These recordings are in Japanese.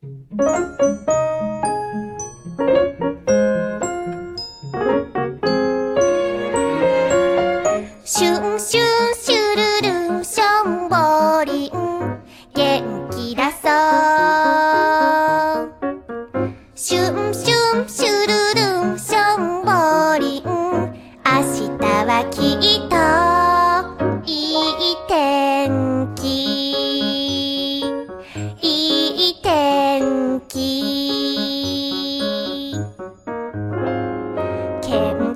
Música Kim.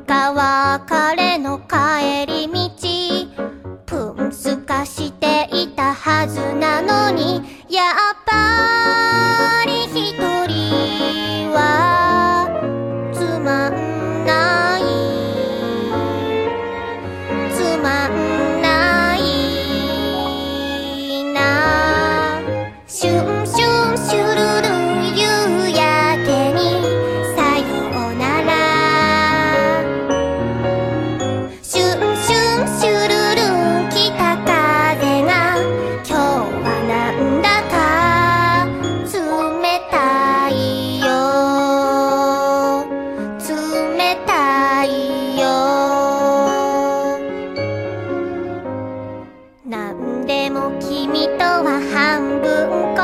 君とは半分こ。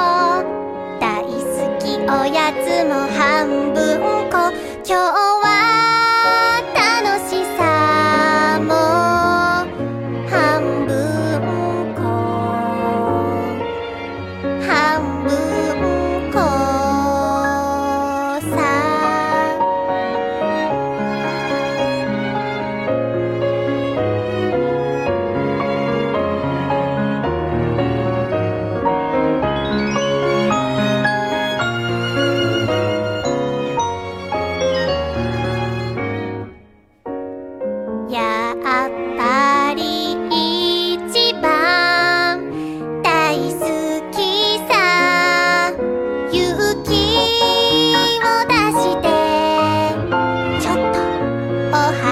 大好きおやつも半分こ。やっぱり一番大好きさ。勇気を出して。ちょっとお話